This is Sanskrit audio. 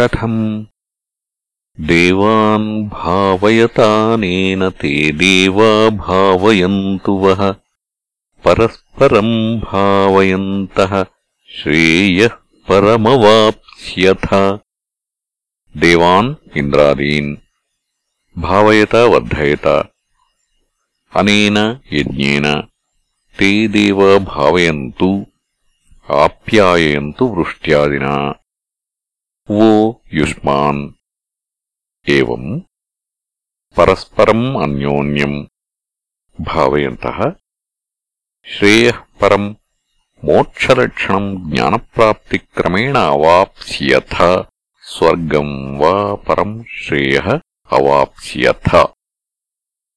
कथम्। देवान् भावयतानेन ते देवा भावयन्तु वः। परस्परम् भावयन्तः श्रेयः परमवाप्स्यथ। देवान् इन्द्रादीन्। भावयत वर्धयत। अनेन यज्ञेन। ते देव भावयन्तु आप्याययन्तु वृष्ट्यादिना वो युष्मान् एवम् परस्परम् अन्योन्यम् भावयन्तः श्रेयः परम् मोक्षलक्षणम् ज्ञानप्राप्तिक्रमेण अवाप्स्यथ स्वर्गम् वा परम् श्रेयः अवाप्स्यथ